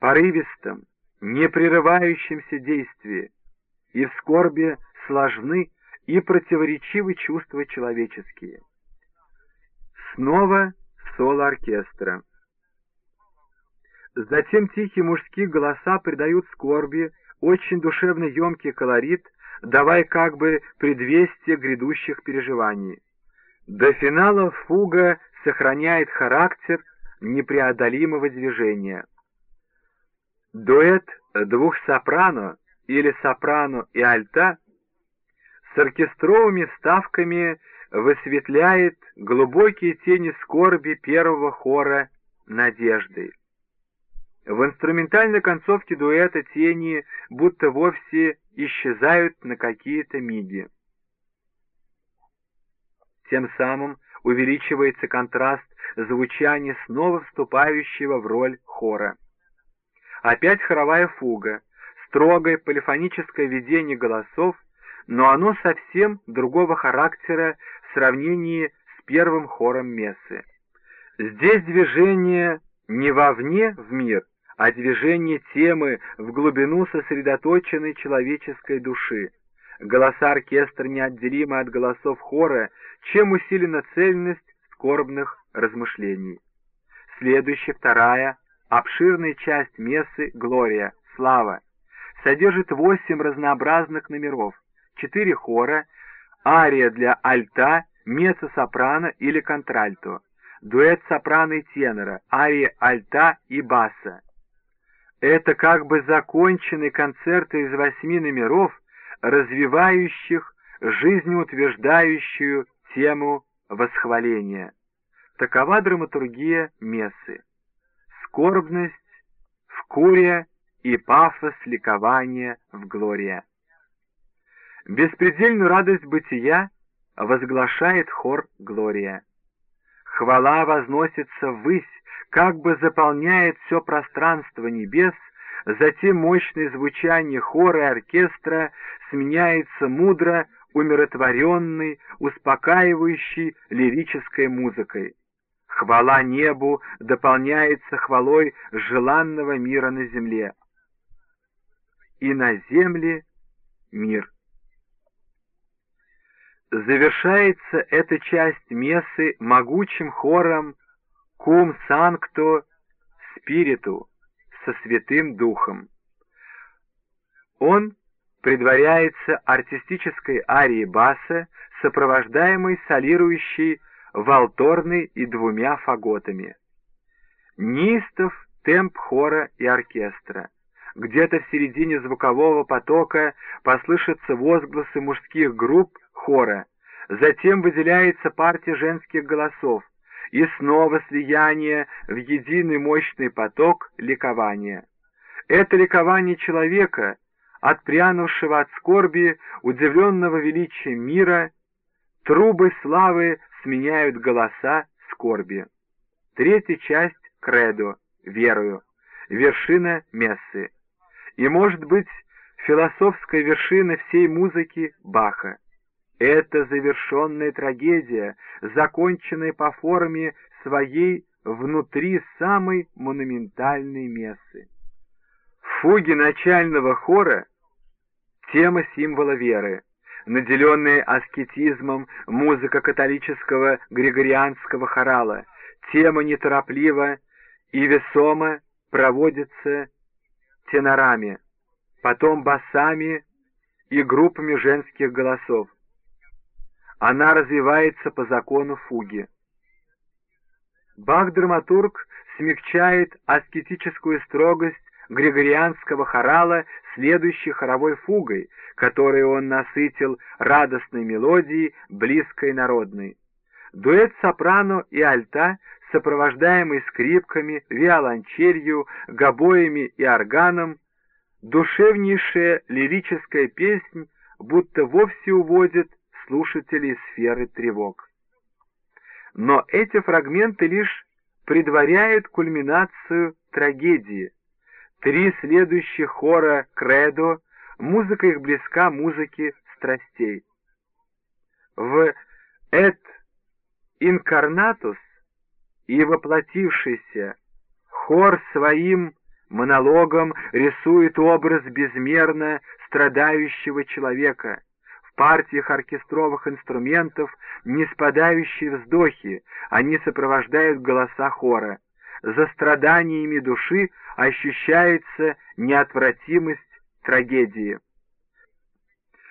порывистом, непрерывающемся действии, и в скорби сложны и противоречивы чувства человеческие. Снова соло оркестра. Затем тихие мужские голоса придают скорби очень душевно емкий колорит, давая как бы предвестие грядущих переживаний. До финала фуга сохраняет характер непреодолимого движения. Дуэт двух сопрано или сопрано и альта с оркестровыми вставками высветляет глубокие тени скорби первого хора надежды. В инструментальной концовке дуэта тени будто вовсе исчезают на какие-то миги. Тем самым увеличивается контраст звучания снова вступающего в роль хора. Опять хоровая фуга, строгое полифоническое ведение голосов, но оно совсем другого характера в сравнении с первым хором мессы. Здесь движение не вовне в мир, а движение темы в глубину сосредоточенной человеческой души. Голоса оркестра неотделимы от голосов хора, чем усилена цельность скорбных размышлений. Следующая, вторая, обширная часть мессы «Глория», «Слава», содержит восемь разнообразных номеров, четыре хора, ария для альта, меццо-сопрано или контральто, дуэт сопрано и тенора, ария альта и баса, это как бы законченный концерт из восьми номеров, развивающих жизнеутверждающую тему восхваления. Такова драматургия мессы. Скорбность в куре и пафос ликования в глория. Беспредельную радость бытия возглашает хор Глория. Хвала возносится ввысь, как бы заполняет все пространство небес, затем мощное звучание хора и оркестра сменяется мудро умиротворенной, успокаивающей лирической музыкой. Хвала небу дополняется хвалой желанного мира на земле. И на земле мир. Завершается эта часть мессы могучим хором «Кум санкто спириту» со Святым Духом. Он предваряется артистической арией баса, сопровождаемой солирующей валторной и двумя фаготами. Нистов темп хора и оркестра. Где-то в середине звукового потока послышатся возгласы мужских групп хора, затем выделяется партия женских голосов, и снова слияние в единый мощный поток ликования. Это ликование человека, отпрянувшего от скорби, удивленного величием мира, трубы славы сменяют голоса скорби. Третья часть — кредо, верую, вершина мессы. И, может быть, философская вершина всей музыки Баха. Это завершенная трагедия, законченная по форме своей внутри самой монументальной мессы. В фуге начального хора тема символа веры, наделенная аскетизмом музыка католического григорианского хорала, тема неторопливо и весомо проводится тенорами, потом басами и группами женских голосов она развивается по закону фуги. Бах-драматург смягчает аскетическую строгость григорианского хорала следующей хоровой фугой, которой он насытил радостной мелодией, близкой народной. Дуэт сопрано и альта, сопровождаемый скрипками, виолончелью, гобоями и органом, душевнейшая лирическая песнь будто вовсе уводит слушателей сферы тревог. Но эти фрагменты лишь предваряют кульминацию трагедии. Три следующих хора «Кредо» музыка их близка музыке страстей. В «Эт инкарнатус» и воплотившийся хор своим монологом рисует образ безмерно страдающего человека. В партиях оркестровых инструментов не спадающие вздохи, они сопровождают голоса хора. За страданиями души ощущается неотвратимость трагедии.